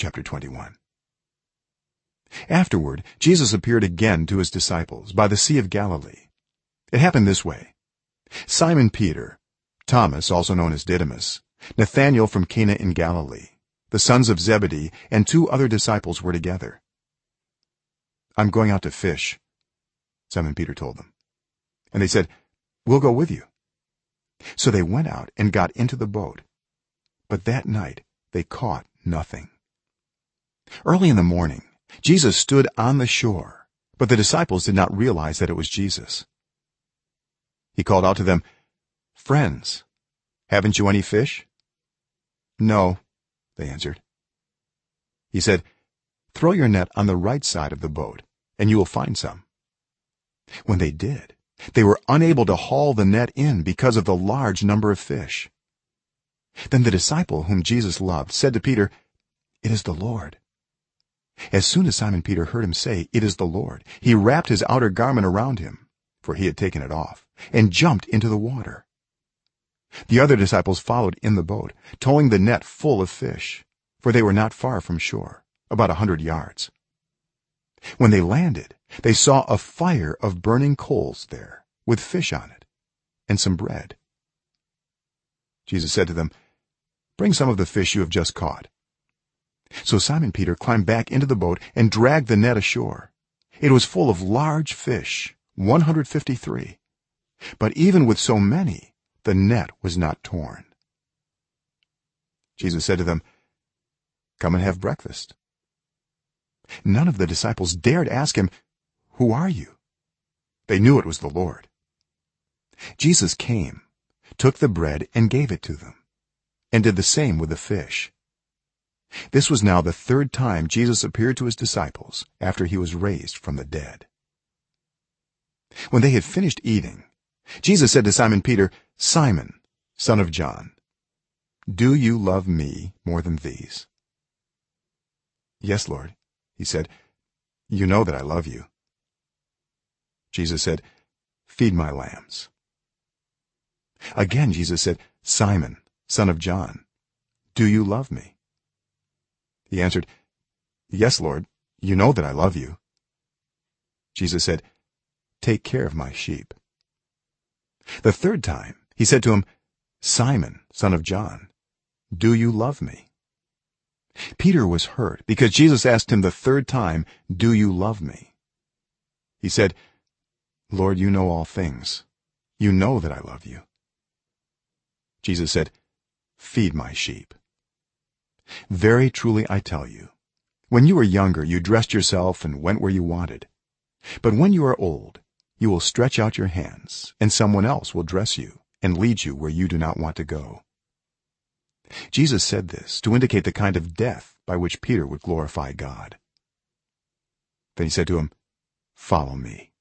chapter 21 afterward jesus appeared again to his disciples by the sea of galilee. It happened this way. Simon peter thomas also known as didymus nathanael from cana in galilee the sons of zebedee and two other disciples were together. I'm going out to fish simon peter told them. And they said we'll go with you. So they went out and got into the boat but that night they caught nothing early in the morning jesus stood on the shore but the disciples did not realize that it was jesus. He called out to them friends haven't you any fish? No they answered. He said throw your net on the right side of the boat and you will find some. When they did they were unable to haul the net in because of the large number of fish. Then the disciple whom jesus loved said to peter it is the lord as soon as simon peter heard him say it is the lord he wrapped his outer garment around him for he had taken it off and jumped into the water. The other disciples followed in the boat towing the net full of fish for they were not far from shore about a 100 yards. When they landed they saw a fire of burning coals there with fish on it and some bread. Jesus said to them bring some of the fish you have just caught so simon peter climbed back into the boat and dragged the net ashore. It was full of large fish 153 but even with so many the net was not torn. Jesus said to them come and have breakfast. None of the disciples dared ask him who are you? They knew it was the lord. Jesus came took the bread and gave it to them and did the same with the fish this was now the third time jesus appeared to his disciples after he was raised from the dead. When they had finished eating jesus said to simon peter simon son of john do you love me more than these? Yes lord he said you know that i love you. Jesus said feed my lambs. Again jesus said simon son of john do you love me he answered yes lord you know that i love you. Jesus said take care of my sheep. The third time he said to him simon son of john do you love me? Peter was hurt because jesus asked him the third time do you love me? He said lord you know all things. You know that i love you. Jesus said feed my sheep very truly i tell you when you were younger you dressed yourself and went where you wanted. But when you are old you will stretch out your hands and someone else will dress you and lead you where you do not want to go. Jesus said this to indicate the kind of death by which peter would glorify god. Then he said to him follow me.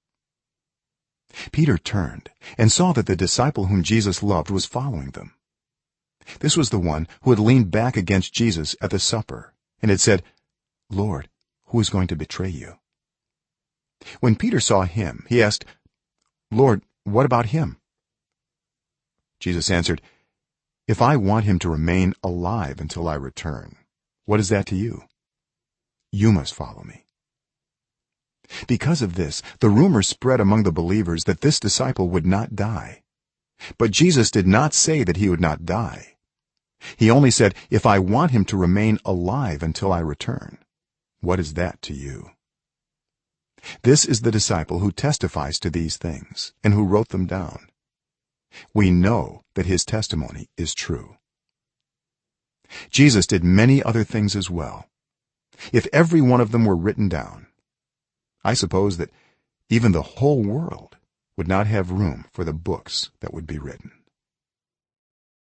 Peter turned and saw that the disciple whom jesus loved was following them this was the one who had leaned back against jesus at the supper and had said lord who is going to betray you? When peter saw him he asked lord what about him? Jesus answered if i want him to remain alive until i return what is that to you? You must follow me. Because of this the rumor spread among the believers that this disciple would not die. But jesus did not say that he would not die he only said if i want him to remain alive until i return what is that to you? This is the disciple who testifies to these things and who wrote them down. We know that his testimony is true. Jesus did many other things as well. If every one of them were written down i suppose that even the whole world would not have room for the books that would be written